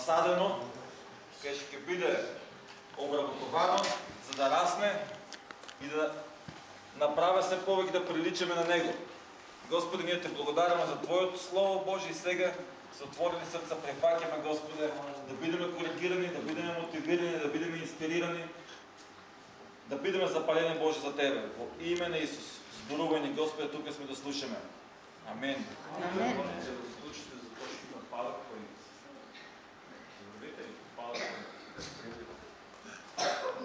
насадено, къде ще биде обработовано, за да расне и да направя се повече да приличаме на Него. Господи, ние те благодаряме за Твоето Слово Божие и сега с отворени сърца препакяме, Господе, да бидеме коригирани, да бидеме мотивирани, да бидеме инспирирани, да бидеме запалени Боже за Тебе. Во име на Исус. Здорувай ни, Господи, тук сме да слушаме. Амин. Amen. За да заключите за то, ще има PowerPoint. Забравете ли PowerPoint?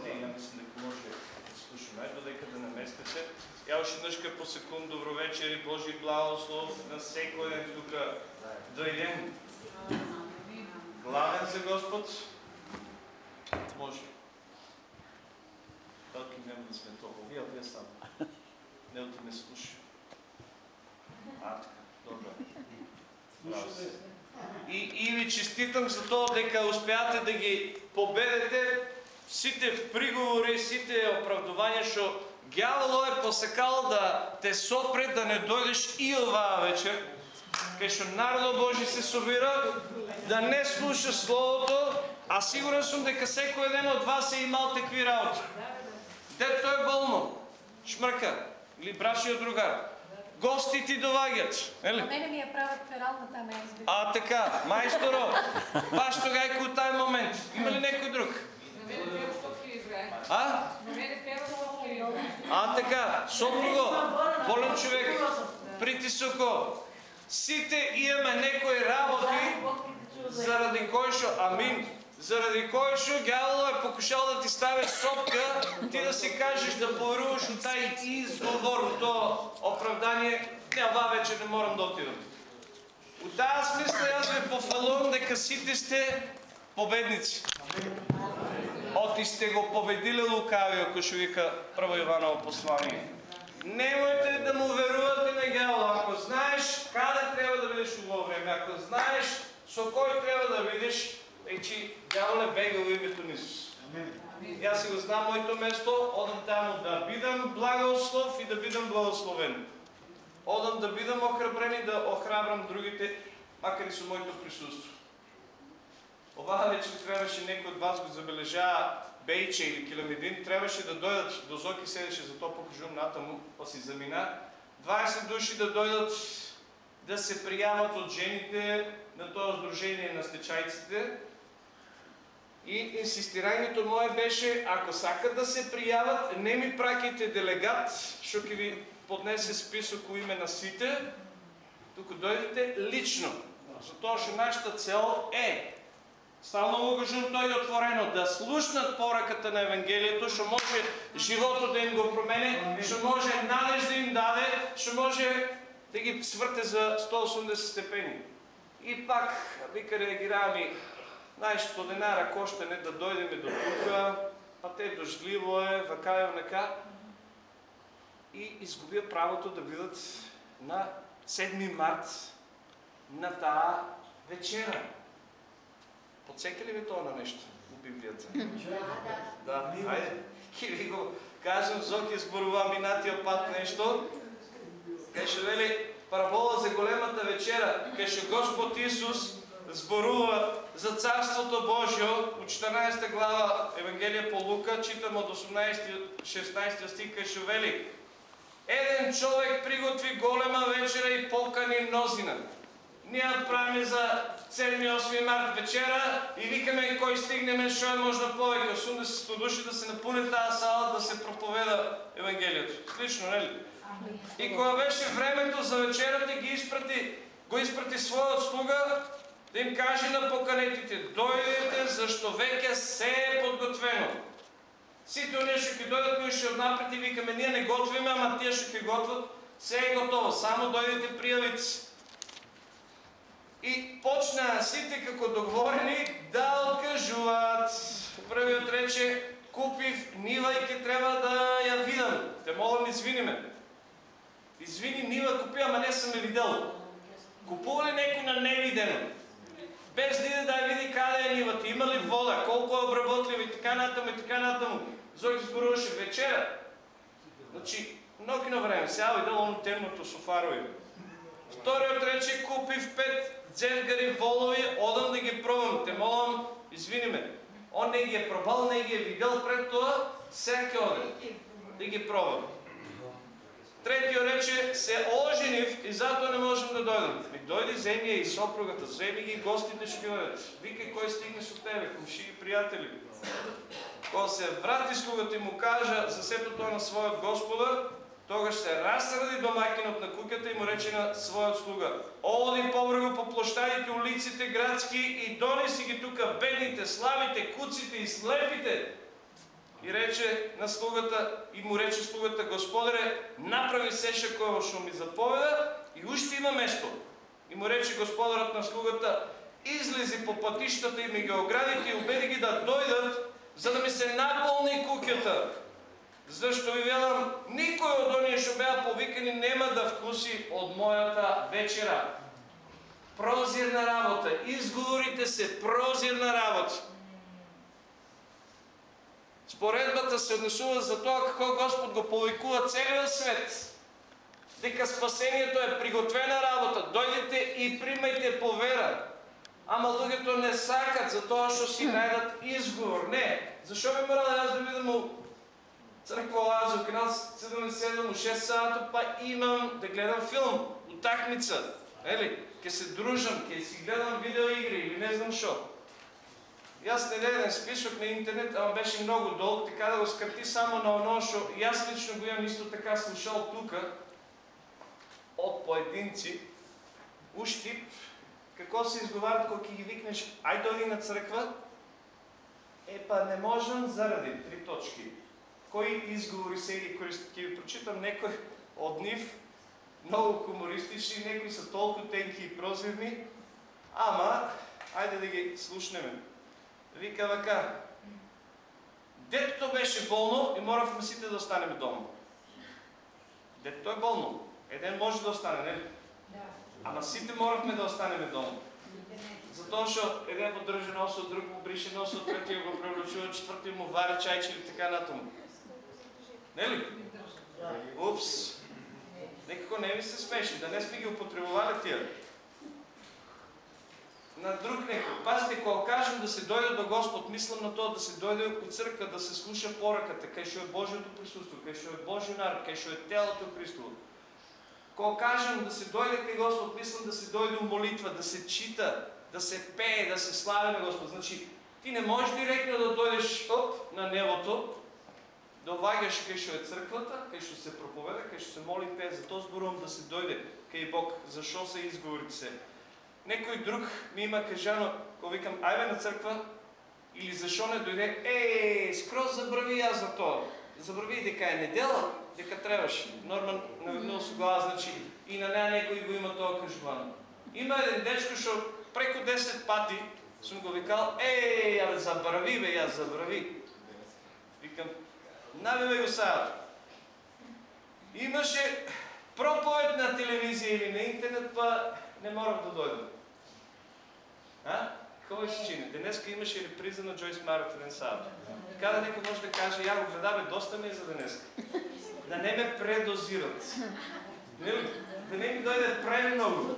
Не, я мисля, дека може да слушаме, додека да наместите. Я още днъжка по секунд, добро вечер и Божи благослов на всеки ден тук. Дойдем. Главен за Господ. Може. Талки няма да сме толкова. Вие, вие сам. Не да ме слуша. А, така. Добре. Браво. И, и ви честитам за тоа дека успеате да ги победите сите приговори, сите оправдувања што ѓаволо е посекал да те сопре да не дојдеш и оваа вечер, кај што народот Божи се собира, да не слуша Словото, а сигурен сум дека секој еден од вас е имал такви работи. Дето е болно, шмрка, или брашиот другар. Гости ти доаѓаат, нели? На мене ми я правят пералната на избит. А така, майсторо, баш тогава е taj момент. Има ли някой друг? А? А така, сопруго, болен човек, притисоко. Сите имаме некои работи, заради кои шо, амин, заради кои шо гјаволо е покушал да ти стави сопка, ти да си кажеш да поверуваш у тај изговор, у то оправдание, ова вече не морам да отидам. У тая смисла јас ве пофалувам дека сите сте победници. Оти сте го победиле лукавиот, кој што вика прво Иваново послание. Немојте да му верувате на гјавола. Ако знаеш каде треба да бидеш ово време, ако знаеш со кој треба да бидеш, речи гјаволе бега во името Исус. Јас си го знам моето место, одам таму да бидам благослов и да бидам благословен. Одам да бидам охрабрен и да охрабрам другите, макар и со моето присуство. Оваа вечер требаше некој од вас го забележаа Бејче или Киламидин, требаше да дојдат, до Зоки седеше, за тоа покажувам натаму, па си замина, 20 души да дојдат да се пријават од жените на тоа сдружение на стечајците. И инсистирањето мое беше, ако сакат да се пријават, не ми праќајте делегат, што ќе ви поднесе список у име на сите, туку дојдете лично. Затоа што нашата цел е Стално му кажам отворено да слушнат поръката на Евангелието, ще може живото да им го промене, ще може надеж да им даде, ще може да ги свърте за 180 степени. И пак, вика реагираме, знаеш, то денара коштане да дойдеме до тук, а те дождливо е, вака е, внака. И изгубя правото да бидат на 7 март на тая вечера. Подсеки ли ви това на нещо от Библията? Да, айде. И ви го кажем, Зоки зборува минатия пат нещо. Каже, вели, парабола за големата вечера. Каже, Господ Исус зборува за Царството Божие от 14 глава Евангелие по Лука, читам от 18-16 стих, каже, вели, Еден човек приготви голема вечера и покани мнозина. Ние отправяме за 7-8 март вечера и викаме кой стигнеме, що е можно повече. 80 души да се напуне тази сала, да се проповеда Евангелието. Слично, нали? И кога беше времето за вечерата, ги изпрати, го изпрати своя слуга да им каже на поканетите, дойдете, защо веќе се е подготвено. Сите оние што ќе дојдат, кои ще отнапред и викаме, ние не готвиме, ама тие што ќе готват, се е готово. Само дойдете, пријавите се. И почнаа сите како договорени да откажуваат. Првиот рече, купив нива и ке треба да ја видам. Те молам, извини ме. Извини, нива купи, ама не съм ја видел. Купува ли некој на невидено? Без иде да ја види каде е нивата, има ли вода, колко е обработлива и така натаму и така натаму. Зоки зборуваше вечера. Значи, многу на време, сега видел оно темното со фарови. Вториот рече, купив пет дзенгари волови, одам да ги пробвам. Те молам, извини ме. Он не ги е пробал, не ги е видял пред това, сега ќе оде да ги пробам. Третиот рече, се оженив и затоа не можем да дојдем. Ми дојди земја и сопругата, земи ги гостите што ќе одат. Викај кој стигне со тебе, комши и пријатели. Кога се врати слугата и му кажа за сето тоа на својот господар, тогаш се разсради домакинот на куќата и му рече на својот слуга: Оди поврго по площадите, улиците градски и донеси ги тука бедните, слабите, куците и слепите, и рече на слугата, и му рече слугата, Господаре, направи сеша кој што ми заповеда и уште има место. И му рече господарот на слугата, излези по пътищата и ми ги оградите и убеди ги да дойдат, за да ми се наполни куќата. Зашто ви велам, никој од оние што беа повикани нема да вкуси од мојата вечера. Прозирна работа, изговорите се прозирна работа. Споредбата се однесува за тоа како Господ го повикува целиот свет. Дека спасението е приготвена работа. Дојдете и примајте по вера. Ама луѓето не сакат за тоа што си најдат изговор. Не. Зашо би морал јас да видам црква Лазо, канал 77 у 6 сата, па имам да гледам филм, утакмица. Ели, ке се дружам, ке си гледам видеоигри или не знам што. Даден список на интернет, ама беше много дълг, така да го скрати само на оно, що и аз лично го имам исто така слушал тука от поединци, уж тип, какво се изговарят, когато ги викнеш, ай дойди на църква, е па не можем заради три точки. Кои изговори се ги користят? ви прочитам некои от нив, много хумористични, некои са толкова тенки и прозирни, ама, айде да ги слушнеме. Вика вака. Детето беше болно и моравме сите да останем дома. Детето е болно. Еден може да остане, не ли? Да. Ама сите моравме да останеме дома. Затоа што еден го држи носот, друг му брише носот, третиот го превлечува, четврти му вари чајче или така натаму. Нели? Упс. Некако не ви се смеши, да не сме ги употребували тия на друг некој. Пазите, кога кажем да се дојде до Господ, мислам на тоа да се дојде у црква, да се слуша пораката, кај што е Божиото присуство, кај што е Божи народ, кај што е телото Христово. Кога кажем да се дојде кај Господ, мислам да се дојде у молитва, да се чита, да се пее, да се слави на Господ. Значи, ти не можеш директно да дојдеш оп на небото, да ваѓаш кај што е црквата, кај што се проповеда, кај што се моли пее, за тоа зборувам да се дојде кај Бог, зашо се изговорите се. Некој друг ми има кажано, кога викам, ајде на црква, или зашо не дојде, е, скроз забрави јас за тоа. Забрави дека е недела, дека требаш. Норман наведнува со глава, значи и на неа некој го има тоа кажувано. Има еден дечко што преку 10 пати сум го викал, е, абе забрави бе, јас забрави. Викам, навивај го сајато. Имаше проповед на телевизија или на интернет, па не морав да дојдам. А? Какво се чини? Денеска имаше реприза на Джойс Марот един сабат. Така да некой може да каже, я го гледа, доста ми е за денеска. Да не ме предозират. Не, да не ми дойде премного.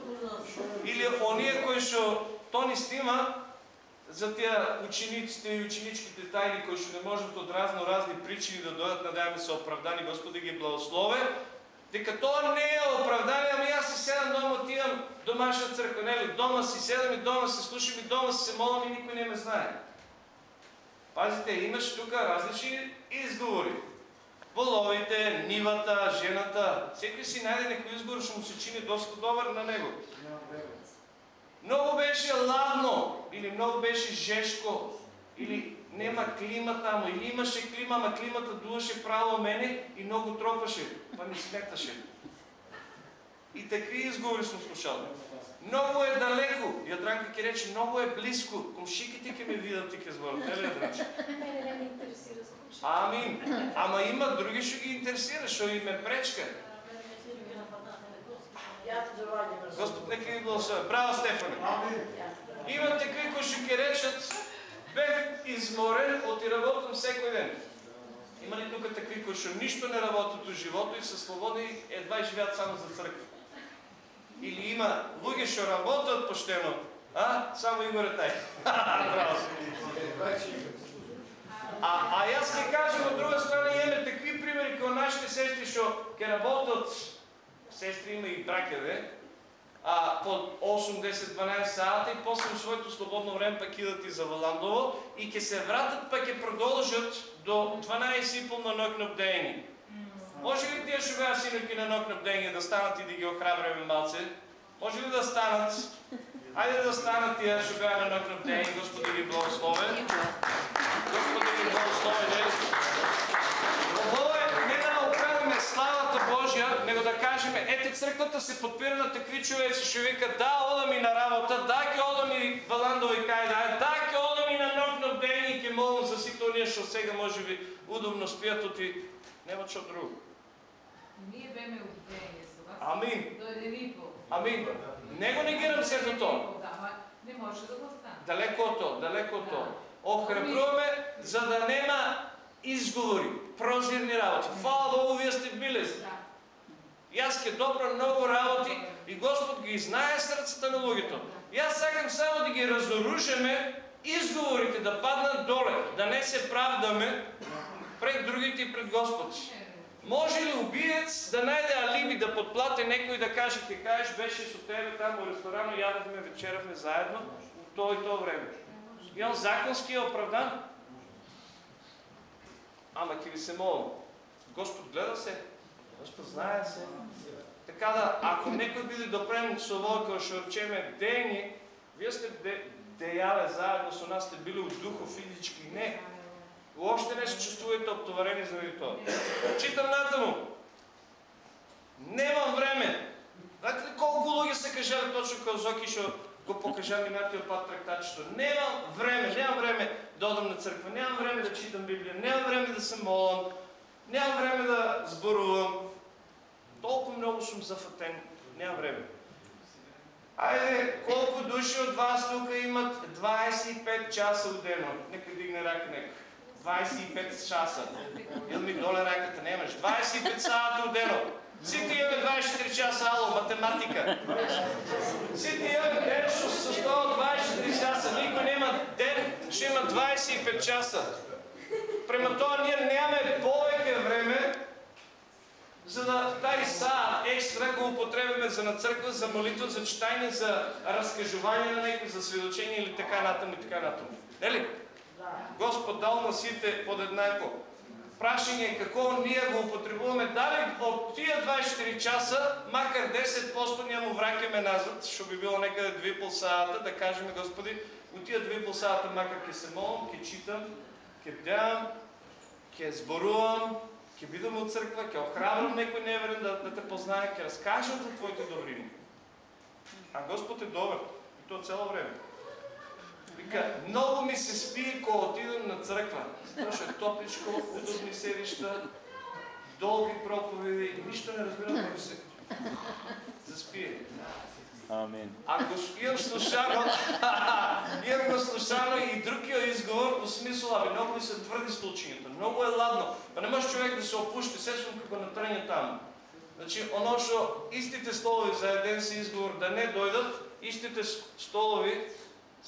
Или оние кои што то ни снима за тия учениците и ученичките тайни, кои што не можат от разно разни причини да дойдат, надяваме се оправдани, Господи ги благослове, дека тоа не е оправдание, ами аз си седам дома, отивам домашна църква, нели? Дома си седам и дома се слушам и дома си се молам и никой не ме знае. Пазите, имаш тук различни изговори. Половите, нивата, жената. Всеки си найде някой изговор, ще му се чини доста добър на него. Много беше ладно, или много беше жешко, или нема клима там, или имаше клима, ама климата дуваше право мене и много тропаше, па не сметаше. И такви изговори съм слушал. Много е далеко. Ядранка ке рече, много е близко. Комшиките ке ме видят и ке зборят. Не ли, Ядранче? Не ме интересира. Амин. Ама има други, ще ги интересира, ще им е пречка. Господ нека ви благослови. Браво, Стефане. Има такви, кои ще ке речат, Бех изморен от и работам всеки ден. Има ли тук такви, които нищо не работят от живота и са свободни, едва и живеят само за църква? Или има луѓе што работят поштено, а? Само и Тай. А, а јас ќе кажам од друга страна имаме такви примери кога нашите сестри што ќе работат сестри има и браќа, а, по 8, 10, 12 сата и после в своето слободно време пък идат и за Валандово и ќе се вратат пък ќе продължат до 12.30 на ног бдение. Може ли тия шуга синоки на ног бдение да станат и да ги охрабряме малце? Може ли да станат? Айде да станат тия шуга на ног бдение, Господи ги благословен. Господи ги благословен. Оправиме славата Божия, него да кажем, ете църквата се подпира на такви човеци, ще вика, да, ода ми на работа, да, ке ода ми валандови кай, да, ке ода ми на ног на бдение и ке молам за сито ние, що сега може би удобно спият от и нема чо друго. Ние беме обвинени за вас. Амин. Дойде Випо. Амин. Него негирам сето то. Да, ма не може да го стане. Далеко от то, далеко от то. Охрабруваме, за да нема изговори, прозирни работи. Хвала Богу, вие сте били. Да. И аз ке добра много работи и Господ ги знае сърцата на луѓето. И аз сакам само да ги разоружеме, изговорите да паднат доле, да не се правдаме пред другите и пред Господ. Може ли убиец да найде алиби да подплати некој и да каже, ке кажеш, беше со тебе там во ресторан, ядахме, вечеравме заедно, в то и то време. И он законски е оправдан. Ама ќе ви се молам. Господ гледа се. Господ знае се. Така да, ако некој биде допрем со ово кој што речеме дејни, вие сте де, дејале заедно со нас, сте били у духов физички, не. Уопште не се чувствувате обтоварени заради тоа. Читам натаму. Немам време. Знаете ли колко луѓе се кажали точно како Зоки што го покажа минатиот пат трактачето. Немам време, немам време да одам на црква, немам време да читам Библија, немам време да се молам, немам време да зборувам. Толку много сум зафатен, немам време. Айде, колко души от вас тук имат 25 часа в дено? Нека дигне рака некој. 25 часа. Или ми доле раката немаш. 25 сата от дено. Сите имаме 24 часа, ало, математика. Сите имаме ден, состои от 24 часа. Никой нема ден, ще има 25 часа. Према тоа ние нямаме повеќе време за да тај саат екстра го употребиме за на црква, за молитва, за читање, за разкажување на некој, за сведочење или така натаму и така натаму. Нели? Господ дал на сите подеднако. Прашање е како ние го употребуваме, дали од тия 24 часа, макар 10% ние му враќаме назад, што би било некаде 2,5 сата, да кажеме Господи, у тия 2,5 сата макар ќе се молам, ќе читам, ќе бдевам, ќе зборувам, ќе бидам од црква, ќе охрабрам некој неверен да, да те познае, ќе разкажам за твоите добрини. А Господ е добар, и то цело време. Много ми се спи, кога отидам на църква. Що е топличко, удобни седища, дълги проповеди, нищо не разбирам, ако се заспие. Амин. Ако имам слушано, имам го слушано и другия изговор, по смисъл, абе, много ми се твърди столчињето, много е ладно, па не може човек да се опушти, сечам како на тръня там. Значи, оно што истите столови за един си изговор да не дойдат, истите столови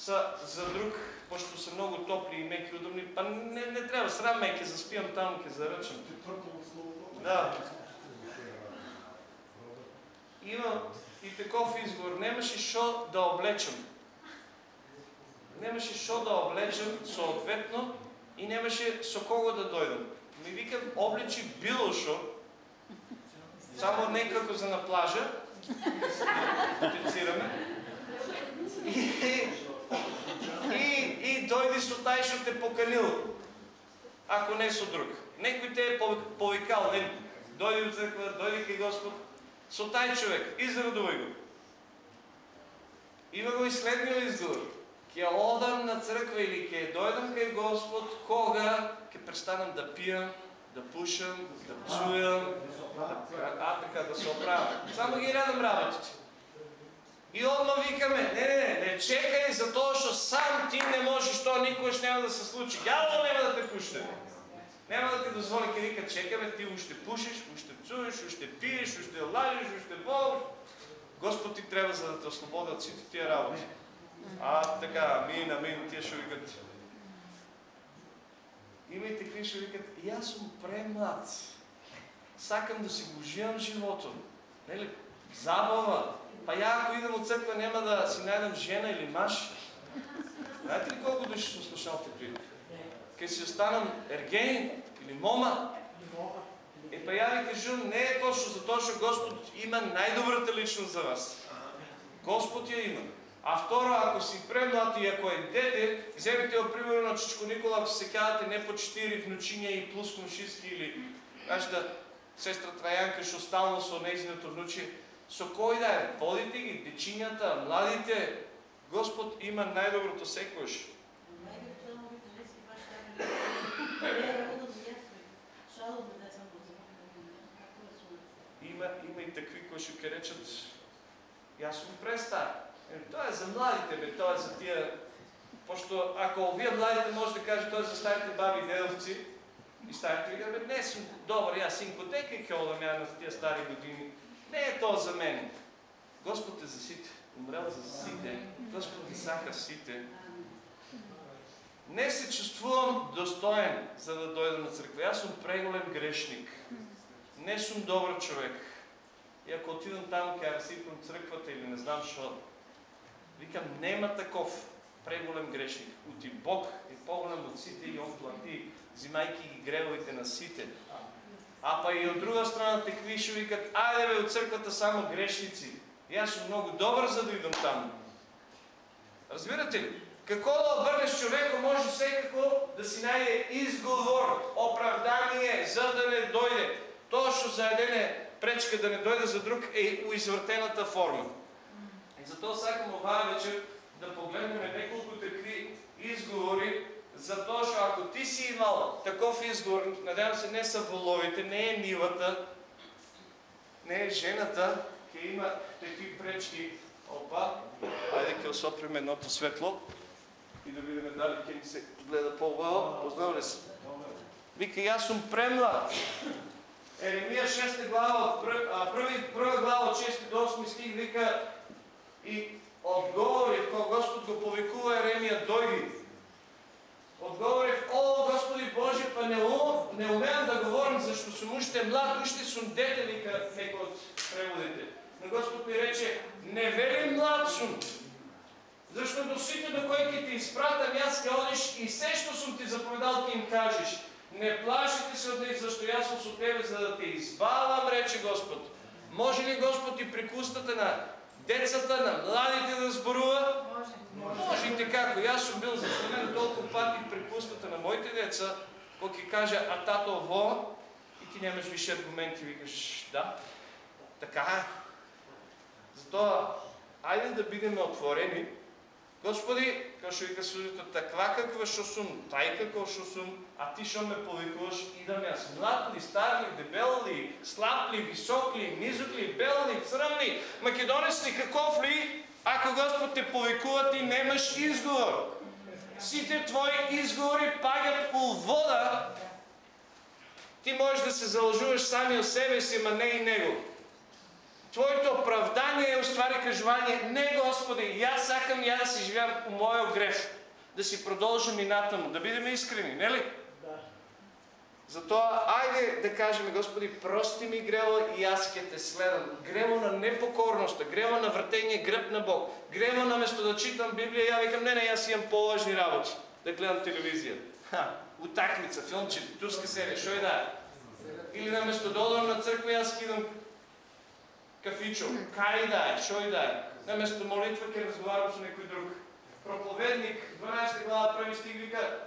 са за друг, пошто са много топли и меки удобни, па не, не трябва, срам ме, ќе заспивам там, ќе заръчам. Да. Има и таков изговор. Немаше шо да облечем. Немаше шо да облечем съответно и немаше со кого да дойдам. Ми викам, облечи било шо, само не како за на плажа, потенцираме. И, и, и дойди со тај што те поканил, ако не со друг. Некој те е пови- повикал, не, дојди у црква, дојди кај Господ, со тај човек, израдувај го. Има го и следниот изговор. Ќе одам на црква или ќе дојдам кај Господ, кога ќе престанам да пијам, да пушам, да псујам, да, а така да се оправам. Само ги редам работите. И одма викаме, не, не, не, не чекай за тоа што сам ти не можеш, тоа никогаш няма да се случи. Јавно нема да те пуште. Нема да ти дозволи, ке вика, чекаме, ти уште пушиш, уште псуеш, уште пиеш, уште лажеш, уште волиш. Господ ти треба за да те ослободи од сите тия работи. А, така, амин, амин, тия ще викат. Има и такви викат, и аз съм премлад. сакам да си го уживам живото. Нели? Забава. Па я ако идам от църква няма да си найдам жена или мъж. Знаете ли колко души са слушал такви? Ке си останам ергени или мома. Е, па я ви кажу, не е точно за това, че Господ има най-добрата личност за вас. Господ я има. А второ, ако си премлад и ако е дете, вземете го примерно на Чичко Никола, ако се казвате не по 4 внучиня и плюс комшиски или кажете сестра Траянка, що стално со нейзиното внучи, со кой да е? Водите ги, дечинята, младите. Господ има най-доброто секојаш. Има, има и такви кои ке речат, јас сум престар. Е, Тоа е за младите, бе, тоа е за тия... Пошто ако вие младите може да кажете, тоа е за старите баби и дедовци, и старите ви бе, не сум добър, јас синкотека и ке одам ја на тия стари години. Не е тоа за мене. Господ е за сите. Умрел за сите. Господ ги сака сите. Не се чувствувам достоен за да дойда на църква. Аз съм преголем грешник. Не съм добър човек. И ако отидам там, ке разсипам църквата или не знам що, викам, нема таков преголем грешник. Оти Бог е по-голем от сите и Он плати, взимайки ги гревовите на сите. А па и от друга страна такви ще викат, айде бе от църквата само грешници. И аз съм много добър, за да идам там. Разбирате ли? Какво да обърнеш човека, може всекако да си найде изговор, оправдание, за да не дойде. Точно за един е пречка да не дойде за друг е уизвъртената форма. И затова сакам оваа вечер да погледнем неколко такви изговори, за то, че ако ти си имал таков изговор, надявам се не са воловите, не е нивата, не е жената, ке има такви пречки. Опа, айде ке осоприм едното светло и да видим дали ке ни се гледа по-убаво. Познал ли се? Вика, аз съм премлад. Еремия 6 глава, от пръв, а, първи, първа глава от 6 до 8 стих вика и отговори, кога Господ го повикува Еремия, дойди. Отговори, о, Господи Боже, па не, ум, не умеям да говорим, още млад, още съм дете, вика некои от преводите. Но Господ ми рече, не вели млад съм, защото сите до ке ти изпратам, аз ке одиш и все, що съм ти заповедал, ти им кажеш. Не плашите се от них, защо аз съм с тебе, за да те избавам, рече Господ. Може ли Господ и при кустата на децата, на младите да зборува? Може. Може и така, ако аз съм бил заслонен толкова пъти при пустата на моите деца, кога ти кажа, а тато во, ти нямаш висше аргументи, викаш, да, така е. Затова, айде да бидем отворени. Господи, kao što вика судито, таква каква шо сум, тай какво шо сум, а ти шо ме повикуваш и да ме аз млад ли, стар ли, дебел ли, слаб ли, висок ли, низък ли, бел ли, црън ли, македонец ли, каков ли, ако Господ те повикува, ти немаш изговор. Сите твои изговори пагат у вода. Ти можеш да се залъжуваш сами от себе си, ма не и Него. Твоето оправдание е устvari кажувание, не Господи, и аз сакам я да си живеям по моя грех. Да си продължим мината му, да бидем искрени, не ли? Затова, айде да кажем, Господи, прости ми грева и аз ке те следам. Грева на непокорността, грева на въртение гръб на Бог. Грева на место да читам Библия, я викам, не, не, аз имам по-важни работи. Да гледам телевизия. Ха, утакмица, филмче, турска серия, шо и да е. Или на место да одам на църква, аз кидам кафичо, кай да е, шо и да е. На место молитва, ке разговарям с някой друг. Проповедник, 12 глава, първи стих вика,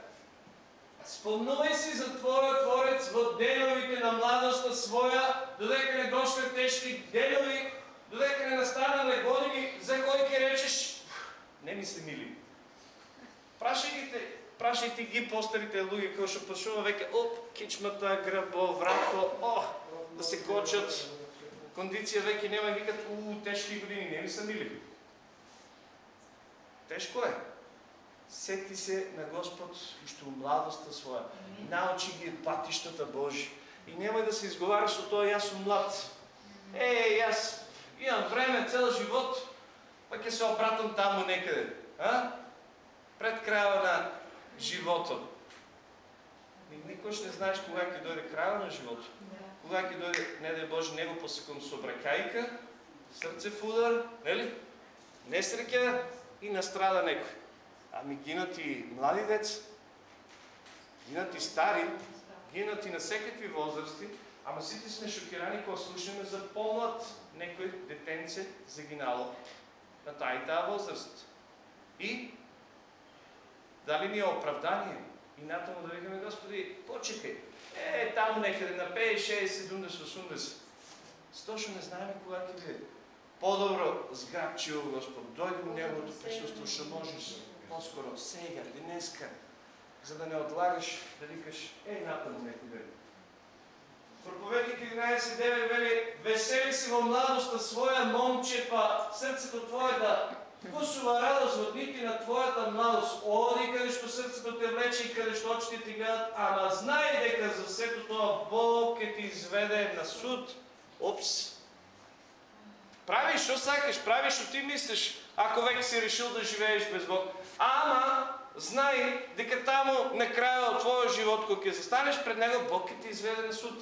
Спомнувай си за Твоя Творец в деновите на младостта своя, додека не дошле тежки денови, додека не настанале години, за кой ке речеш, не ми се мили. Прашайте, прашайте ги по-старите луги, кои ще пашува веке, оп, кичмата, гръбо, врато, о, да се кочат. Кондиция веке няма и викат, у, тежки години, не ми са мили. Тежко е. Сети се на Господ още младостта своя. Научи ги пътищата Божи. И няма да се изговаряш от това, аз съм млад. Ей, аз имам време, цял живот, пък е се обратам там некъде. А? Пред края на живота. Никой ще не знаеш кога ще дойде края на живота. кога ќе дојде, не дај Боже, него посеком собракајка, срце фудар, нели? Несреќа и настрада некој. Ами гинат и млади деца, гинат и стари, гинат и на секакви возрасти, ама сите сме шокирани кога слушаме за помлад некој детенце загинало на таа и таа возраст. И дали ни е оправдание? И натаму да викаме, Господи, почекай, е, там некъде на 5, 6, 70, 80. Точно не знаеме кога ќе биде. По-добро сграбчиво Господ, дойди в Неговото присутство, ще можеш по-скоро, сега, днеска, за да не отлагаш да викаш, е, натаму некъде. Проповедник 11.9 вели, весели си во младостта своя, момче, па сърцето твое да вкусува радост от дните на твоята младост. Оди къде што сърцето те влече и къде што очите ти гледат, ама знай дека за сето това Бог ќе ти изведе на суд. Опс. Прави што сакаш, прави што ти мислиш, ако веќе си решил да живееш без Бог. Ама знай дека таму на краja от твоя живот, кога ќе застанеш пред Него, Бог ќе ти изведе на суд.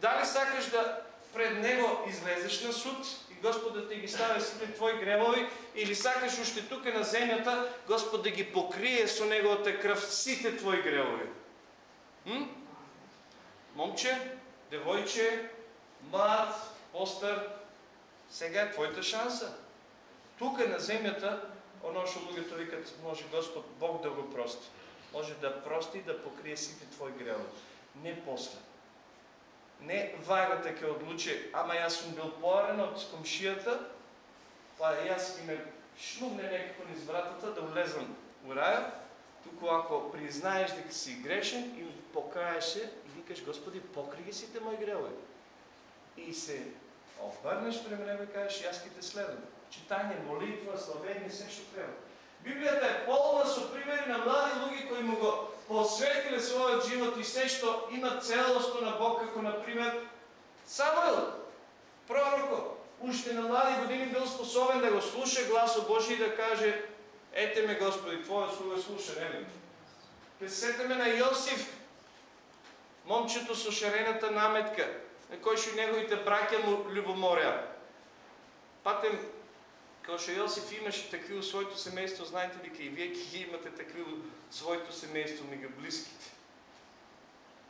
Дали сакаш да пред Него излезеш на суд Господ да ти ги стави сите твои гревови, или сакаш още тук на земята Господ да ги покрие со Неговата кръв сите твои гревови? М? Момче, девойче, млад, постър, сега е твоята шанса. Тук на земята, оно што луѓето викат, може Господ Бог да го прости. Може да прости и да покрие сите твои гревови. Не после. Не варата ќе одлучи, ама јас сум бил поарен од комшијата, па јас ќе ме шмугне некако низ вратата да влезам у раја, туку ако признаеш дека си грешен и покаеш се и викаш Господи, покри ги сите мои гревови. И се обърнеш према него и кажеш, јас ќе те следам. Читање, молитва, славење, се што треба. Библијата е полна со примери на млади луѓе кои му го посветиле својот живот и се што има целосно на Бог, како на пример пророко, уште на млади години бил способен да го слуша гласо Божи и да каже Ете ме Господи, Твојот слуга слуша, нели? Пресетаме на Јосиф, момчето со шарената наметка, на кој што неговите браќа му љубоморја. Патем Kao što Josif имаше такви у своето семейство, знаете ли, и вие ги имате такви у своето семейство, мега близките.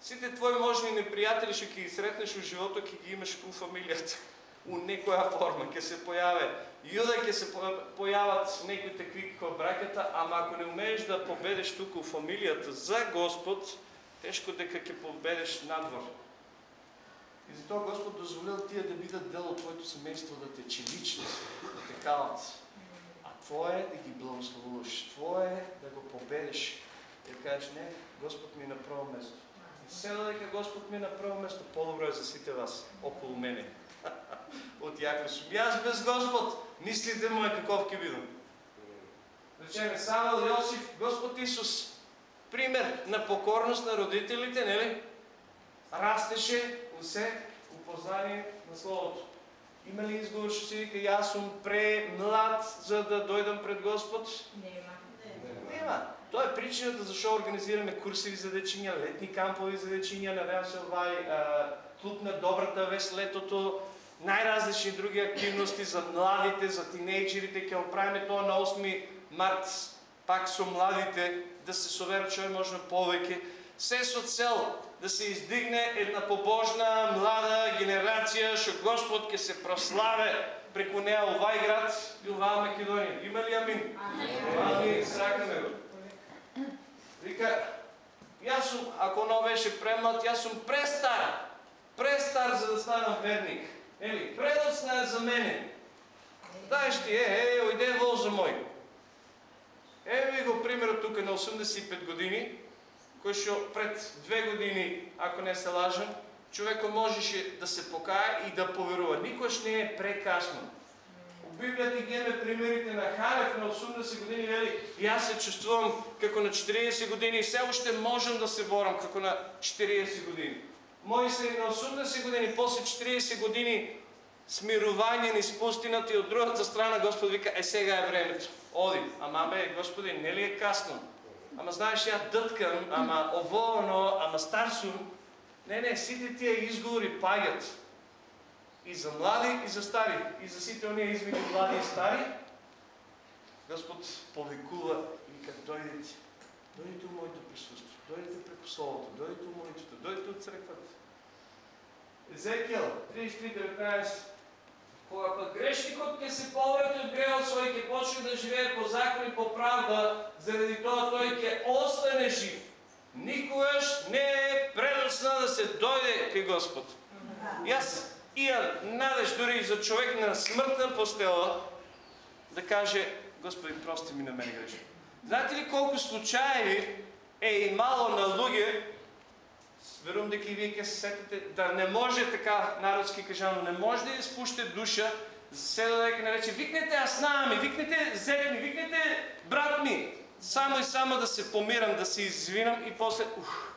Сите твои можни неприятели ще ги сретнеш у живота, ќе ги имаш у фамилията. У некоја форма ќе се појаве. Јуда ќе се појават некои такви како браката, ама ако не умееш да победеш тука у фамилията за Господ, тешко дека ќе победеш надвор. И затоа Господ дозволил тия да бидат дел от твоето семейство, да те челичат, да те калат. А Твое е да ги благословуваш, Твое е да го победиш. И да кажеш, не, Господ ми е на първо место. И дека Господ ми е на първо место, по-добро е за сите вас, около мене. От яко сум. И аз без Господ, мислите му е каков ке бидам. Речеме, Савел Йосиф, Господ Исус, пример на покорност на родителите, нели? Растеше се опознание на Словото. Има ли изговор, ще си вика, аз съм премлад, за да дойдам пред Господ? Нема. Нема. Това е причината защо организираме курсиви за дечиня, летни кампови за дечиня, надявам се ovaj клуб на добрата вест летото, най-различни други активности за младите, за тинейджерите. Ке оправиме това на 8 март, пак со младите, да се соверат, че може повеќе. Се со цел да се издигне една побожна, млада генерация, що Господ ке се прославе преко нея овај град и оваа Македонија. Има ли амин? Амин, сакаме го. Вика, јас сум, ако но беше премлад, јас сум престар. Престар за да станам верник. Ели, предоцна е за мене. Даеш ти, е, е, ојде воза мој. Ево ви го примерот тука на 85 години кој што пред две години, ако не се лажам, човеко можеше да се покае и да поверува. Никош не е прекасно. У Библијата ги имаме примерите на Халев на 80 години, вели, и аз се чувствувам како на 40 години и все още можем да се борам како на 40 години. се на 80 години, после 40 години смирување низ пустината и от другата страна Господ вика, е сега е времето. Оди. Ама бе, Господи, не ли е касно? Ама знаеш, ја дъткам, ама ово, но, ама стар сум. Не, не, сите тия изговори паѓат. И за млади, и за стари. И за сите оние измеѓу млади и стари. Господ повикува и вика, дойдете. Дойдете у моето присъствие. Дойдете преко Словото. Дойдете у молитвата. Дойдете от църквата. Езекиел 33.19 Кога пък грешникът ќе се поврати от грехот свој, ќе почне да живее по закон и по правда, заради това той ќе остане жив. Никогаш не е предоцна да се дойде при Господ. И аз имам надеж дори и за човек на смъртна постела да каже, Господи, прости ми на мен грешно. Знаете ли колко случаи е имало на луѓе, верувам дека и вие ќе се сетите, да не може така, народски кажано, не може да изпуще душа, седа дека не рече, викнете аз ми, викнете зет ми, викнете брат ми, само и само да се помирам, да се извинам и после, ух,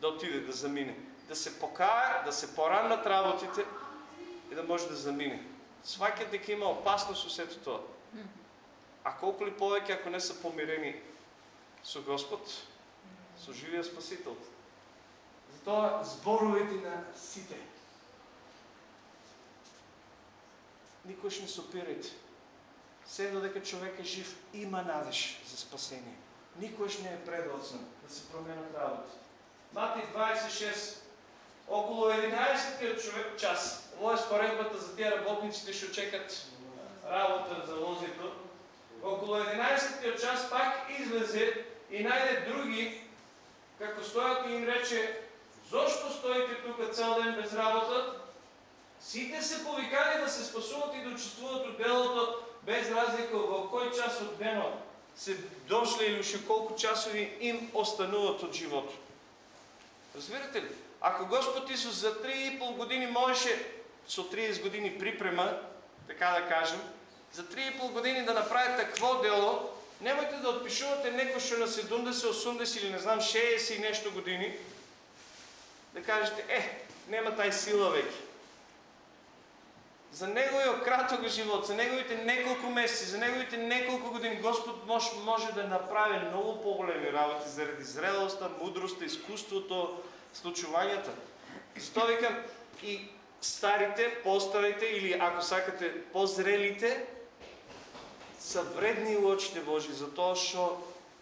да отиде, да замине. Да се покая, да се пораннат работите и да може да замине. Сваќате дека има опасност у сето тоа. А колко ли повече, ако не са помирени со Господ, со живия Спасител. Затоа зборовете на сите. Никош не сопирайте. Все додека човек е жив, има надеж за спасение. Никош не е предоцен да се променят работи. Мати 26, около 11 човек час. Това е споредбата за тия работниците, ще чекат работа за лозито. Около 11 час пак излезе и найде други, како стоят и им рече, защо стоите тук цял ден без работа? Сите се повикали да се спасуват и да участвуват от делото, без разлика в кой час от дена се дошли или още колко часови им остануват от живота. Разбирате ли? Ако Господ Исус за 3,5 години можеше со 30 години припрема, така да кажем, за 3,5 години да направи такво дело, немojte да отпишувате некој на 70, 80 или не знам 60 и нещо години, да кажете, е, нема тај сила веќе. За неговиот краток живот, за неговите неколку месеци, за неговите неколку години Господ може, може да направи много по-големи работи заради зрелостта, мудростта, изкуството, случувањата. Затоа викам и старите, по-старите или ако сакате по-зрелите, са вредни у очите Божи, затоа што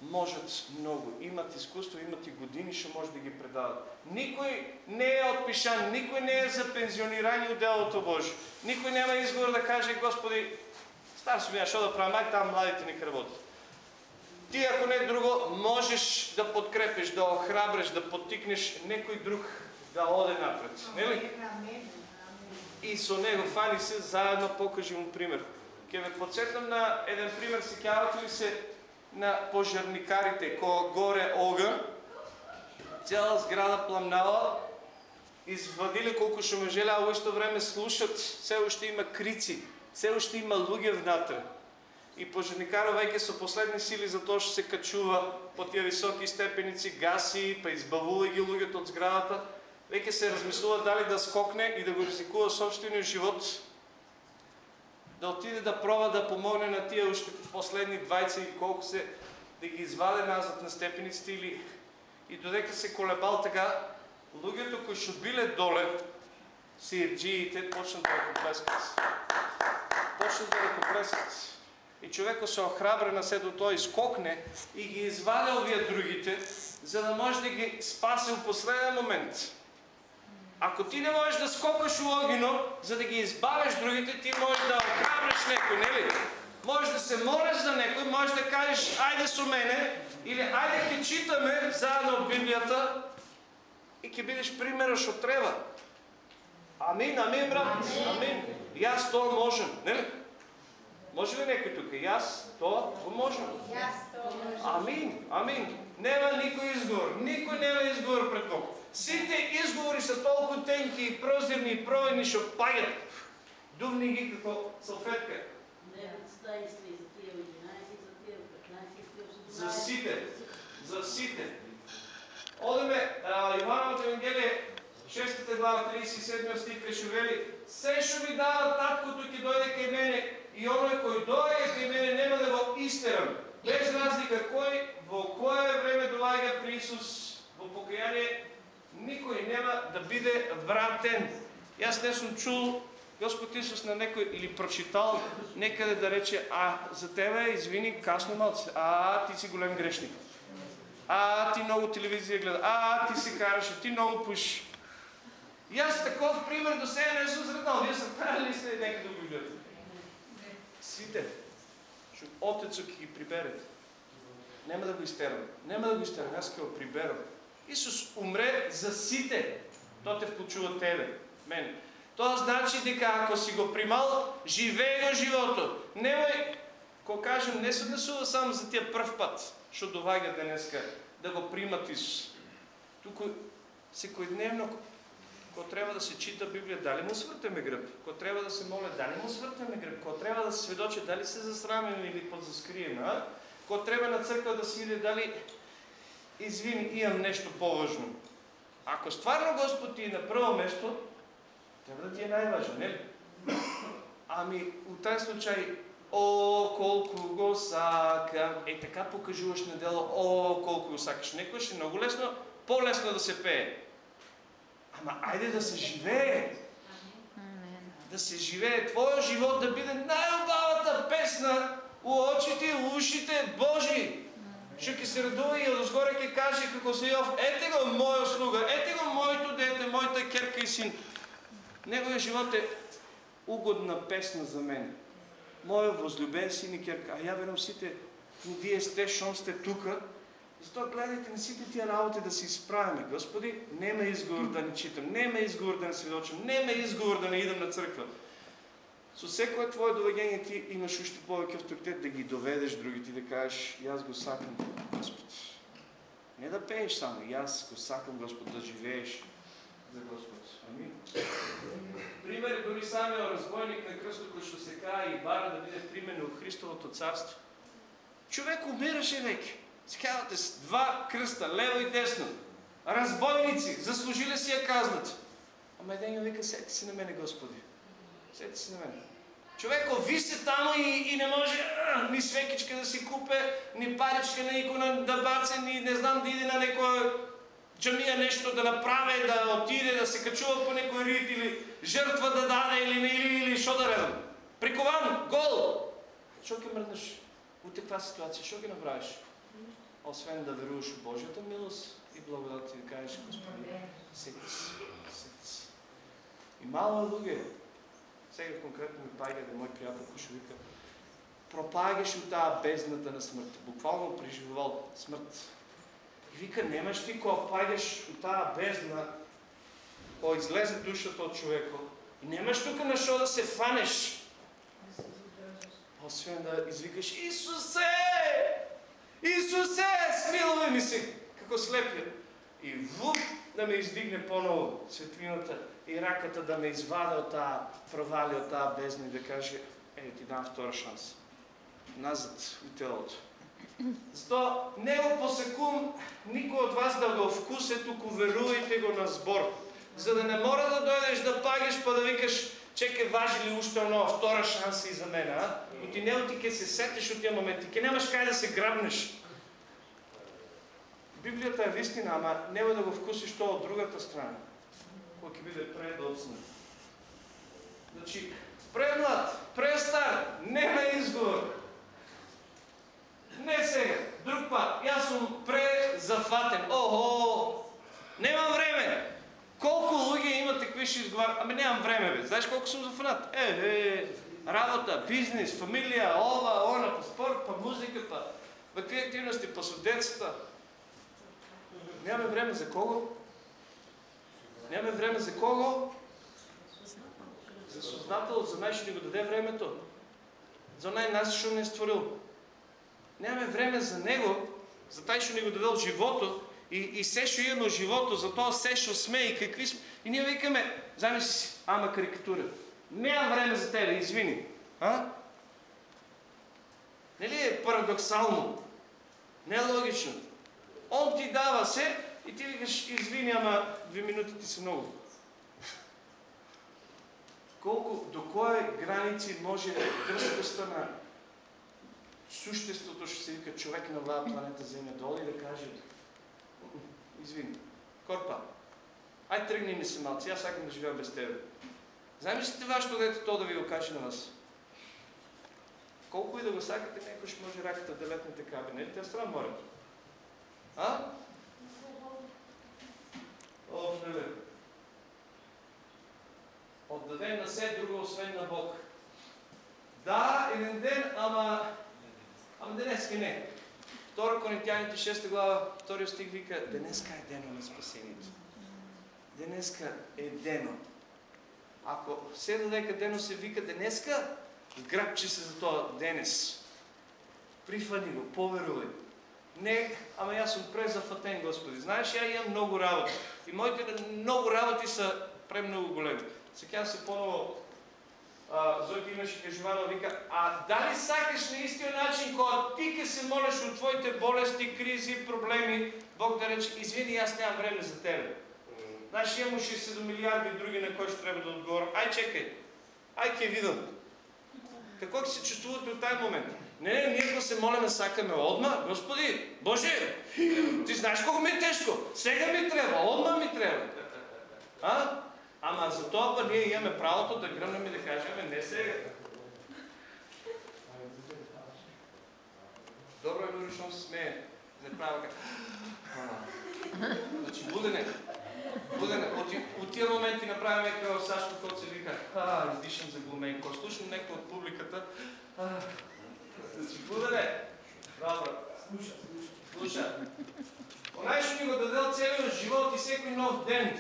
можат много. Имат изкуство, имат и години, ще може да ги предават. Никой не е отпишан, никой не е за пензионирани от делото Божие. Никой няма изговор да каже, Господи, стар я, що да правя, май там младите ни работят. Ти, ако не друго, можеш да подкрепиш, да охрабреш, да подтикнеш некой друг да оде напред. Не ли? И со него фани се, заедно покажи му пример. Ке ве подсетнам на един пример, сеќавате ли се на пожарникарите, кога горе огън, цяла сграда пламнала, извадили колко ще можели, а същото време слушат, все още има крици, все още има луѓе внатре. И пожарникара веќе со последни сили за тоа што се качува по тия високи степеници, гаси, па избавува ги луѓето од сградата, веќе се размислува дали да скокне и да го ризикува собствениот живот, да отиде да проба да помогне на тия още последни 20 и колко се, да ги изваде назад на степениците или и додека се колебал така, луѓето кои што биле доле, сирджиите, почнат да ръкоплескат. Почнат да ръкоплескат. И човека се охрабре на сето той изкокне и ги изваде овие другите, за да може да ги спаси в последен момент. Ако ти не можеш да скокаш у огино, за да ги избавиш другите, ти можеш да охрабриш некой, не ли? Можеш да се молиш за некой, можеш да кажеш, айде с мене, или айде ке читаме заедно Библията и ке бидеш примера, що трябва. Амин, амин, брат. Амин. И аз то можем, не ли? Може ли некой тук? И аз то го можем. Амин, амин. Нема никой изговор. Никой няма изговор пред Бог. Сите изговори са толкова тенки и прозирни и проведни, що пагат. Дувни ги како салфетка. За сите. За сите. Одеме, Ивановото Евангелие, 6 глава, 37 стих, кај што вели, се што ми дава таткото ќе дојде кај мене и оној кој дојде кај мене нема да го истерам. Без разлика кој во кое време доаѓа при Исус во покаяние никой няма да биде вратен. И аз не съм чул Господ Исус на некой или прочитал некъде да рече, а за тебе, извини, касно малце, а ти си голем грешник. А ти много телевизия гледа, а ти си караш, ти много пушиш. И аз такъв пример до сега не съм среднал. Вие са правили ли сте някъде да библията? Сите. Отецът ги приберете. Няма да го изтерам. Няма да го изтерам. Аз ще го приберам. Исус умре за сите. То те вклучува тебе. Мен. Това значи дека ако си го примал, живее го живото. Немай, ко кажем, не се гласува само за тия пръв път, що довага днеска, да го примат Исус. Тук всекодневно, ко трябва да се чита Библия, дали му свъртаме гръб? Ко трябва да се моля, дали му свъртаме гръб? Ко трябва да се сведочи, дали се засрамим или подзаскрием? А? Ко трябва на църква да си иде, дали извини, имам нещо по-важно. Ако стварно Господ ти е на първо место, трябва да ти е най-важно, не ли? Ами, в тази случай, о, колко го сакам. Е, така покажуваш на дело, о, колко го сакаш. Некои ще е много лесно, по-лесно да се пее. Ама, айде да се живее. Да се живее. Твоя живот да биде най-обавата песна у очите и ушите Божии. Ще се радува и отгоре ќе каже како се ете го моя слуга, ете го моето дете, моята керка и син. Неговия живот е угодна песна за мен. Моя възлюбен син и керка. А я верам сите, вие сте, щом сте тука, затова гледайте на сите тия работи да се изправяме. Господи, нема изговор да не читам, нема изговор да не свидочам, нема изговор да не идам на църква. Со секое твое доведение ти имаш още повече авторитет да ги доведеш другите, да кажеш, аз го сакам, Господ. Не да пееш само, и аз го сакам, Господ, да живееш за Господ. Амин. Пример е дори самия разбойник на кръсто, който ще се кае и бара да биде примерно в Христовото царство. Човек умираше веки. Скавате с два кръста, лево и десно. Разбойници, заслужили си я казнат. Ама един вика, сети се на мене, Господи. Сети се на мене. Човеко виси там и, и не може а, ни свекичка да си купе, ни паричка на икона да баце, ни не знам да иде на някоя джамия нещо да направи, да отиде, да се качува по някой рит или жертва да даде или не, или, или що да редам. Прикован, гол! Що ги мръднеш от таква ситуация? Що ги направиш? Освен да веруваш Божията милост и благодат и да кажеш, Господи, сети си, сети си. И мало луѓе, сега конкретно ми пайгаде мой приятел Кушо вика, пропагаш от тази бездната на смърт. Буквално преживувал смърт. И вика, немаш ти кога пайдеш от тази бездна, кога излезе душата от човека, и немаш тук на що да се фанеш. Освен да извикаш, Исусе! Исусе! Смилвай ми се! Како слепия. И вуп да ме издигне по-ново светлината и раката да ме извади от тази провали, от тази бездна и да каже, е, ти дам втора шанс. Назад от телото. Зато него посекум никой от вас да го вкусе, тук верувайте го на сбор. За да не мора да дойдеш да пагаш, па да викаш, чекай, важи ли още едно втора шанса и за мен, а? Ти не ти ке се сетиш от тия моменти, ке нямаш кай да се грабнеш. Библията е вистина, ама няма да го вкусиш то от другата страна. Кога ќе биде предоцна. Значи, премлад, престар, нема изговор. Не сега, друг път. Аз съм презафатен. Охо! Нямам време! Колко луѓе има такви ще изговарят? Ами нямам време, бе. Знаеш колко съм зафанат? Е, е, работа, бизнес, фамилия, ова, она, па спорт, па музика, па какви активности, па со децата. Нямаме време за кого? Нямаме време за кого? За Създател, за най ще ни го даде времето. За най нас ще ни е створил. Нямаме време за Него, за taj ще ни го дадел живото и, и се ще имаме живото, за това се ще сме и какви сме. И ние викаме, замисли си, ама карикатура. Нямам време за тебе, извини. А? Не ли е парадоксално? Не е логично. Он ти дава се и ти викаш, извини, ама две минути ти са много. Колко, до кое граници може дръзкостта на существото, ще се вика човек на влада планета Земя долу и да каже, извини, корпа, Ай тръгни ми се малци, аз сакам да живея без тебе. Знаем ли сте вашето дете то да ви го каже на вас? Колко и да го сакате, някой ще може раката да летне така, бе, не ли? Те страна морето. А? О, не Отдаде на се друго, освен на Бог. Да, един ден, ама... Ама денеска не. 2 Коринтияните 6 глава, 2 стих вика, денеска е дено на спасението. Денеска е дено. Ако се додека дено се вика денеска, грабчи се за това денес. Прифани го, поверувай. Не, ама аз съм презафатен, Господи. Знаеш, я имам много работи. И моите много работи са премного големи. Сега се поново Зойка имаше кажувано, вика, а дали сакаш наистина начин, когато ти ке се молиш от твоите болести, кризи, проблеми, Бог да рече, извини, аз нямам време за тебе. Знаеш, имам 60 милиарди други, на които трябва да отговоря. Ай, чекай. Ай, ке видам. Какво се чувствувате от тази момент? Не, ние да се молим, сакаме одма. Господи, Боже, ти знаеш колко ми е тежко. Сега ми трябва, одма ми трябва. А? Ама за това ние имаме правото да гръмнем и да кажем не сега. Добро е щом се смее. Не правя как. Значи будене. Будене. От, от тия моменти направим като Сашко, който се вика, а, издишам за глуменко. Слушам някой от публиката. А, будене. Добро. Слуша, слуша. Слуша. Онай ще ни го даде целият живот и всеки нов ден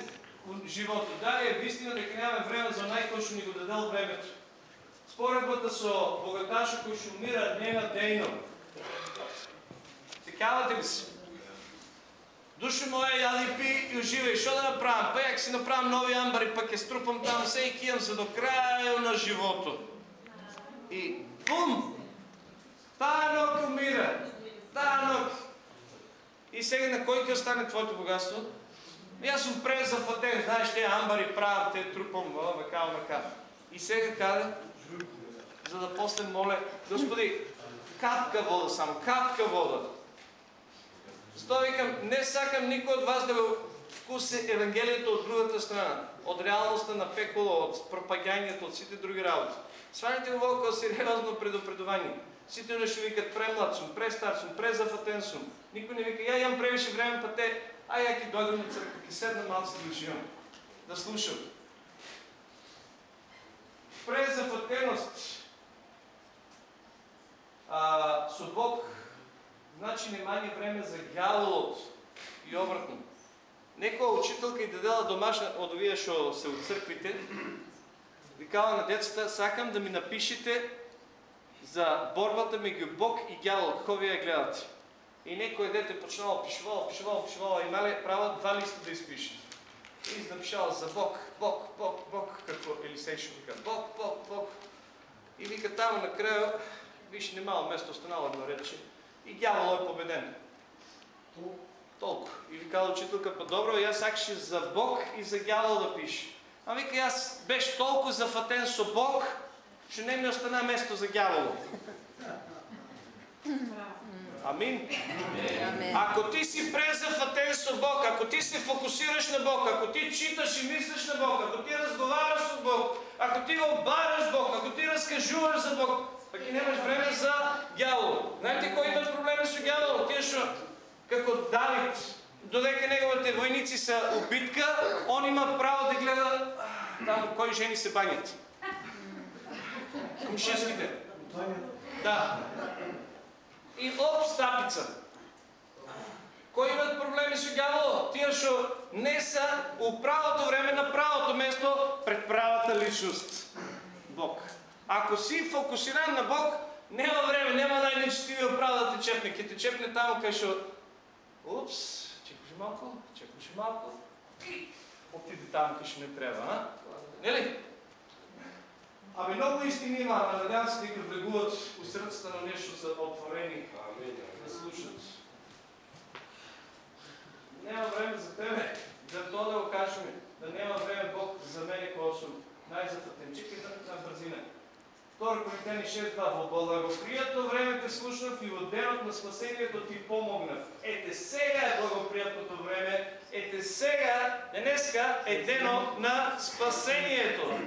живота. Дали е вистина дека нямаме време за най кој што ни го дадел времето. Споредбата со богаташо кој што умира дневна дейно. Секавате ли се? Душо моя, яди пи и уживай. Що да направям? Па як си направям нови амбари, пък я струпам там все и киям за до края на живото. И бум! Тая ног умира. Тая ног. И сега на кой ти остане твоето богатство? И аз съм презафатен, знаеш, те амбари правят, те трупам, вака, вака. И сега каде, за да после моля, Господи, капка вода само, капка вода. Затова викам, не сакам никой от вас да го вкуси Евангелието от другата страна, от реалността на пекола, от пропаганията, от всички други работи. Сваните го волка сериозно предупредование. Сите ще викат премлад съм, престар съм, презафатен съм. Никой не вика, я имам превише време, па те, а я ки дойдем на църква, ки седна малко да живам, да слушам. Презафатеност а, со Бог значи немanje време за гјаволот и обратно. Некоја учителка и дадела домашна од овие што се од црквите, викала на децата, сакам да ми напишете за борбата меѓу Бог и гјавол, како вие гледате. И некој дете почнало пишувало, пишувало, пишувало, имале право два листа да изпишат. И напишало за Бог, Бог, Бог, Бог, како Елисей ще вика, Бог, Бог, Бог. И вика там накрая, виж, немало место останало едно рече, и дявол е победен. Толкова. И вика учителка, по-добро, и аз сакаше за Бог и за дявол да пише. А вика, аз беше толкова зафатен со Бог, че не ми остана место за дявола. Амин. Ако ти си презафатен со Бог, ако ти се фокусираш на Бог, ако ти читаш и мислиш на Бог, ако ти разговаряш с Бог, ако ти обараш Бог, ако ти разкажуваш за Бог, пък и нямаш време за дявол. Знаете кой има проблеми с дявол? Тие што како Давид, додека неговите войници са у битка, он има право да гледа там кои жени се банят. Комшинските. Да и оп стапица. Кои имат проблеми с дявола? Тия, що не са у правото време на правото место пред правата личност. Бог. Ако си фокусиран на Бог, няма време, няма най-нечестивия право да те чепне. Ке те чепне там, къде ще... Упс, чекаш малко, чекаш малко. Отиде там, къде ще не трябва, а? Нели? Ами много истини има, а надявам се дека влегуват срцата на нещо са отворени да слушат. Няма време за тебе, за то да го кажем, да няма време Бог за съм най-зафатен. Чекай да на бързина. Второ Коринтияни 6.2. Во благоприятно време те слушнав и от на спасението ти помогнав. Ете сега е благоприятното време, ете сега денеска е дено на спасението.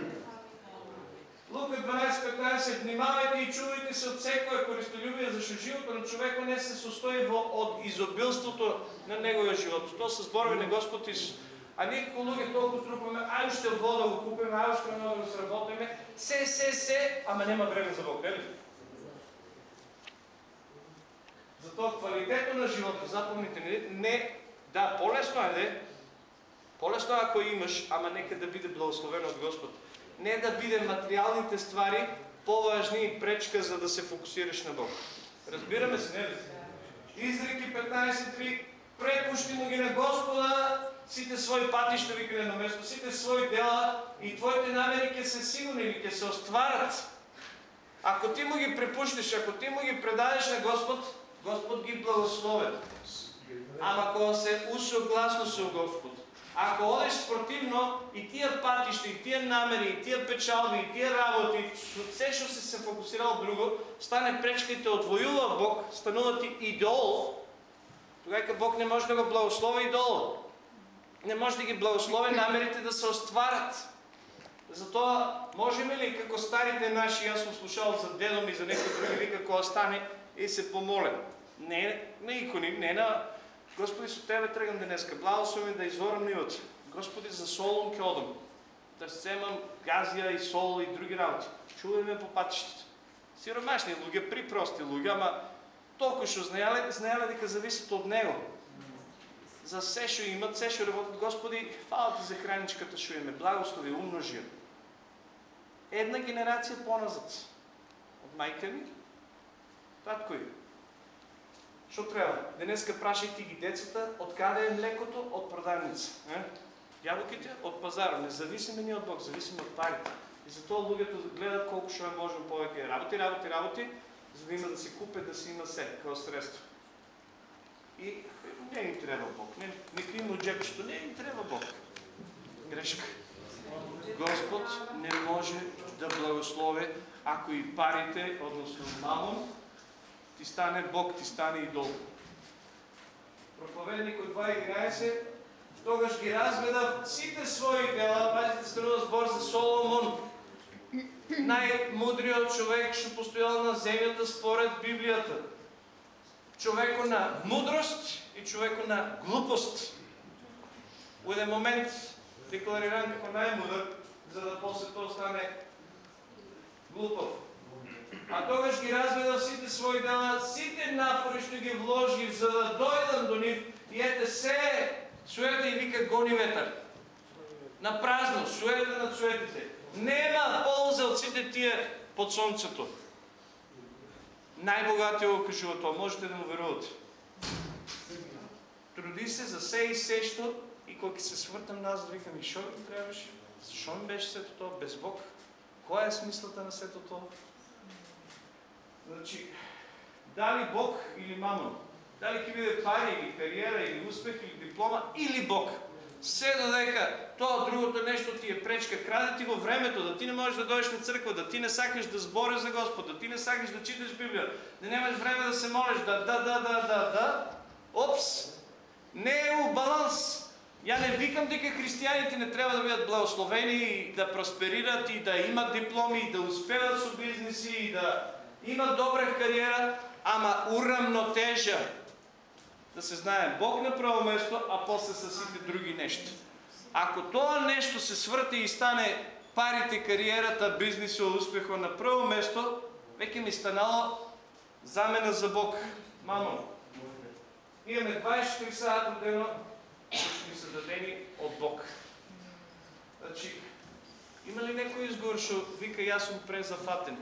Лука 12.15 Внимавайте и чувайте се от секое користолюбие, защото живото на човека не се състои от изобилството на неговия живот. То са зборови на Господ Исус. А ние како луѓе толкова струпаме, ай ще вода го купиме, ай ще много да сработиме, се, се, се, ама нема време за Бог, нели? Затоа квалитето на живота, запомните, не, не да, по-лесно е, де, по-лесно е ако имаш, ама нека да биде благословен от Господ. Не да биде материалните ствари по-важни и пречка, за да се фокусираш на Бог. Разбираме се, не ли? Изреки 15.3 Препушти му ги на Господа, сите свои патища викале на место, сите свои дела и твоите намери ќе се сигурни или ќе се остварат. Ако ти му ги препуштиш, ако ти му ги предадеш на Господ, Господ ги благослови. Ама ако се усогласно со Господ, ако одеш спортивно и тия патища, и тия намери, и тия печалби, и тия работи, все што си се фокусирал друго, стане пречка и те отвоюва Бог, станува ти идол, тогава Бог не може да го благослови идол. Не може да ги благослови намерите да се остварят. Затоа, можеме ли, како старите наши, аз съм слушал за дедом и за некои други, вика, кога стане и се помоле. Не на икони, не на Господи, со Тебе тръгам денеска. Благослови да изворам нивото. Господи, за солом ке одам. Да вземам газия и сол и други работи. Чувай ме по пътищата. Сиромашни луѓе, припрости луѓе, ама толкова што знаеле, знаеле дека зависят от Него. За все што имат, все што работят. Господи, хвала Ти за храничката што им е. Благослови, умножи. Една генерация по-назад. От майка ми, татко им. Що трябва? Денеска прашайте ги децата, откъде е млекото? От продавница. Е? Ябълките? От пазара. Не зависиме ние от Бог, зависиме от парите. И затова луѓето гледат колко ще е можем повече работи, работи, работи, за да има да си купят, да си има се, какво средство. И не им трябва Бог. Не, нека има джепчето, не им трябва Бог. Грешка. Господ не може да благослови, ако и парите, односно мамон, ти стане Бог, ти стане идол. Проповедник от 2.11 Тогаш ги разгледа сите свои дела, пазите станува збор за Соломон, най-мудриот човек, што постоял на земята според Библията. Човеко на мудрост и човеко на глупост. У един момент деклариран како най-мудър, за да после тоа стане глупав. А тогаш ги разгледа сите свои дела, сите напори што ги вложи, за да дойдам до нив, и ете се, суета и вика гони ветър. На празно, суета на суетите. Нема полза от сите тия под слънцето. Най-богатия го кажува това, можете да му верувате. Труди се за се и сещо и когато се свъртам аз да викам, и що ми трябваше? Защо ми беше сето това без Бог? Коя е смислата на сето това? Значи, дали Бог или мамон? Дали ќе биде пари или кариера или успех или диплома или Бог? Все додека тоа другото нещо ти е пречка, краде ти го времето, да ти не можеш да дойдеш на църква, да ти не сакаш да збориш за Господ, да ти не сакаш да читаш Библия, да нямаш време да се молиш, да, да, да, да, да, да. Опс! Не е у баланс. Я не викам дека християните не трябва да бъдат благословени и да просперират и да имат дипломи и да успеват с бизнеси и да имат добра кариера, ама уравнотежа да се знае Бог на право место, а после са сите други неща. Ако това нещо се свърти и стане парите, кариерата, бизнеса, успеха на първо место, веќе ми станало замена за Бог. Мамо, имаме 24 сата дено, които ни са дадени от Бог. Значи, има ли някой изговор, що вика, аз съм презафатен?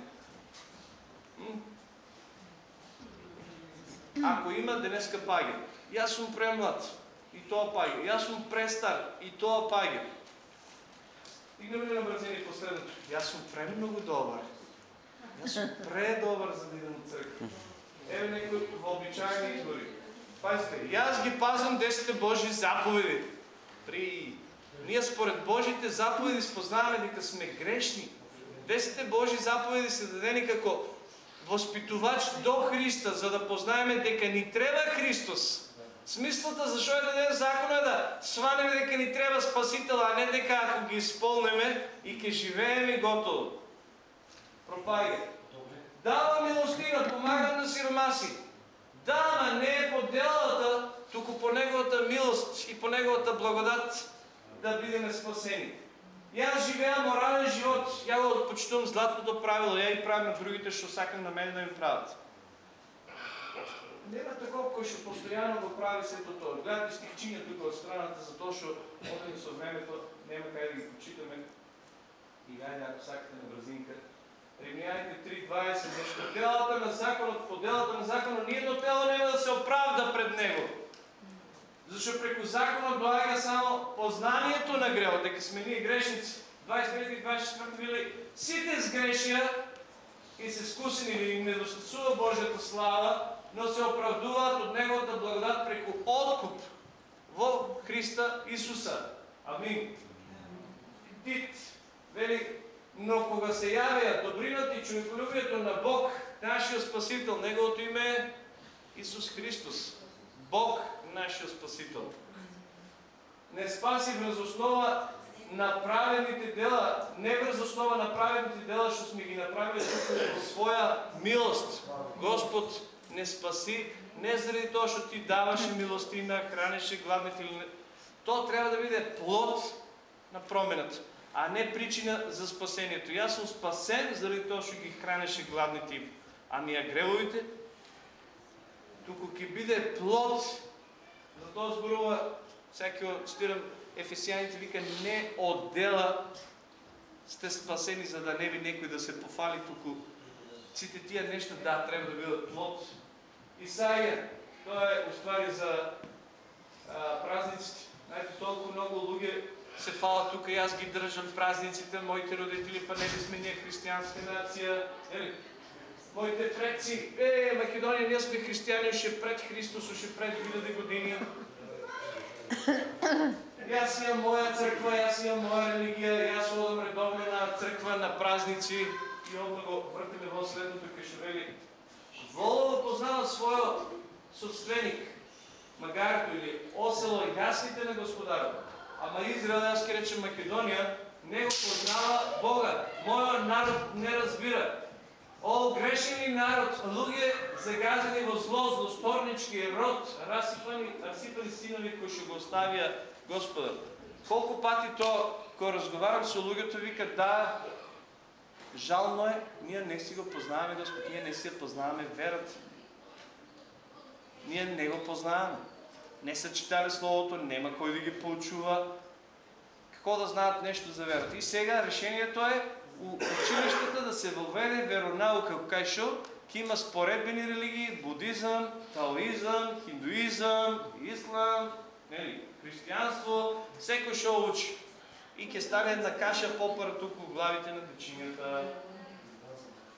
Ако има, денеска паѓа. Јас сум премлад и тоа паѓа. Јас сум престар и тоа паѓа. Игнаме на бързини последното. Јас сум премногу добар. Јас сум предобар за да идам црква. Еве некои вообичаени избори. Пазите, јас ги пазвам 10 Божи заповеди. При ние според Божите заповеди спознаваме дека сме грешни. 10 Божи заповеди се дадени како възпитувач до Христа, за да познаеме дека ни треба Христос. Смислата зашо е даден закон е да сванеме дека ни треба спасител, а не дека ако ги изпълнеме и ќе живееме готово. Пропаѓа. Дава милостина, помага на сиромаси. Да, ама не е по делата, туку по неговата милост и по неговата благодат да бидеме спасени. Јас живеам морален живот, ја го отпочитувам златното правило, ја и правим на другите што сакам на мене да им прават. Нема таков кој што постојано го прави сето тоа. Гледате стихчиња тука од страната за тоа што одени со времето, нема кај да ги почитаме. И ајде ако сакате на брзинка. Римјаните 3.20 нешто делата на законот, по делата на законот, ниедно тело нема да се оправда пред него. Зашто преку законот доаѓа само познанието на гревот, дека сме ние грешници. 23 и 24 вели, сите сгрешија и се скусени или им недостасува Божјата слава, но се оправдуваат од Неговата благодат преку откуп во Христа Исуса. Амин. Тит, вели, но кога се јавија добрината и човеколюбието на Бог, нашиот Спасител, Неговото име е Исус Христос. Бог, нашиот Спасител. Не спаси врз основа на праведните дела, не врз основа на праведните дела, што сме ги направили во своја милост. Господ не спаси, не заради тоа што ти даваше милостина, хранеше гладните или не. Тоа треба да биде плод на промената, а не причина за спасението. Јас сум спасен заради тоа што ги хранеше гладните, ами ја гревовите, туку ќе биде плод. Затоа зборува, секој цитирам Ефесијаните вика не од дела сте спасени за да не би некој да се пофали туку сите тия нешта да треба да бидат плод. Исаија, тоа е уствари за празниците. Знаете, толку многу луѓе се фалат тука, јас ги држам празниците, моите родители, па не сме ние христијанска нација, ели? Моите предци, е, Македонија, ние сме христијани уште пред Христос, уште пред 2000 години. Јас имам моја црква, јас имам моја религија, јас одам редовно на црква, на празници и одма го вртиме во следното кај што вели Волово познава својот собственик, магарто или осело и јасните на господарот. Ама Израел, јас ке речем Македонија, не го познава Бога. Мојот народ не разбира. О, грешени народ, луѓе загазени во зло, злосторнички род, расипани, расипани синови кои што го оставија Господа. Колку пати то, кога разговарам со луѓето, викат да, жално е, ние не си го познаваме Господ, ние не си познаваме верата. Ние не го познаваме. Не са читали Словото, нема кой да ги поучува. Какво да знаят нещо за верата? И сега решението е у училищата да се въведе веронаука, кај ќе има споредбени религии, будизъм, таоизъм, хиндуизъм, ислам, нели, християнство, секој шо учи. И ќе стане една каша попара тук в главите на дечињата.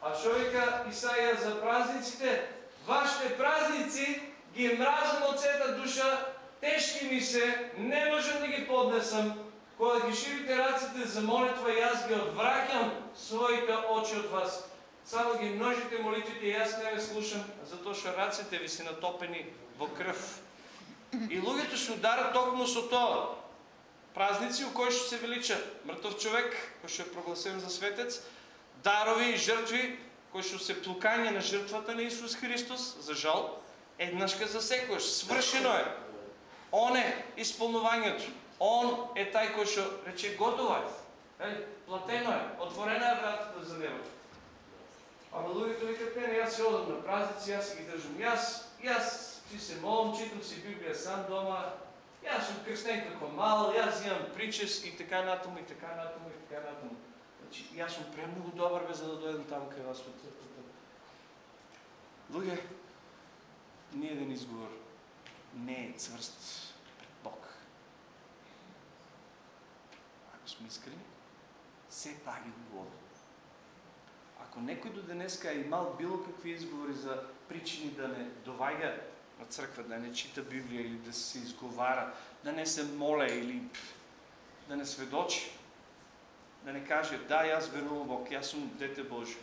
А шо вика Исаија за празниците? Вашите празници ги мразам од сета душа, тешки ми се, не можам да ги поднесам. Кога ги ширите раците за молитва, јас ги одвраќам своите очи од вас. Само ги множите молитвите и јас не ве слушам, затоа што раците ви се натопени во крв. И луѓето се ударат токму со тоа. Празници у кои што се велича мртов човек, кој што е прогласен за светец, дарови и жртви, кои што се плукање на жртвата на Исус Христос, за жал, еднашка за секојаш, свршено е. Он е исполнувањето. Он е тај кој што рече готово е. Е, платено е, отворена е вратата за него. Ама луѓето викат, не, јас се одам на празници, јас ги држам. Јас, јас си се молам, читам си Библија сам дома, јас сум крстен како мал, јас имам причес и така натаму, и така натаму, и така натаму. Значи, јас сум премногу добар бе за да дојдам таму кај вас во црквата. Луѓе, ни еден изговор не е цврст пред Бог. Ако сме искрени, се паѓа у вода. Ако некој до денеска е имал било какви изговори за причини да не доваѓа на црква, да не чита Библија или да се изговара, да не се моле или да не сведочи, да не каже да, јас верувам Бог, јас сум дете Божие.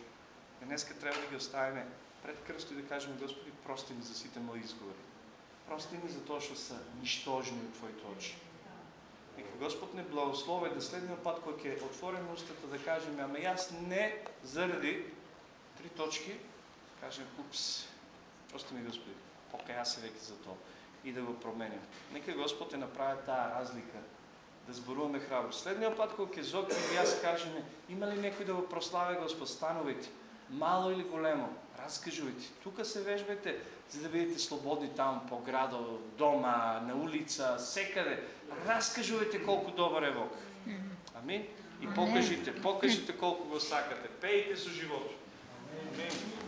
Денеска треба да ги оставиме пред кръсто и да кажем Господи, прости ми за сите мои изговори. Прости ни за тоа што са нищожни у Твоите очи. Нека Господ не благослови да следниот пат кога ќе отвориме устата да кажеме, ама јас не заради три точки, кажем, упс, прости ми Господи, покаја се веќе за тоа и да го променим. Нека Господ е направи таа разлика да зборуваме храбро. Следниот пат кога ќе зокнем и јас кажеме, има ли некој да го прослави Господ, станувайте, мало или големо, разкажувайте. Тука се вежбайте, за да бидете слободни там по градо, дома, на улица, секаде. Разкажувайте колку добар е Бог. Амин. И покажите, покажите колку го сакате. Пејте со животот. Амин.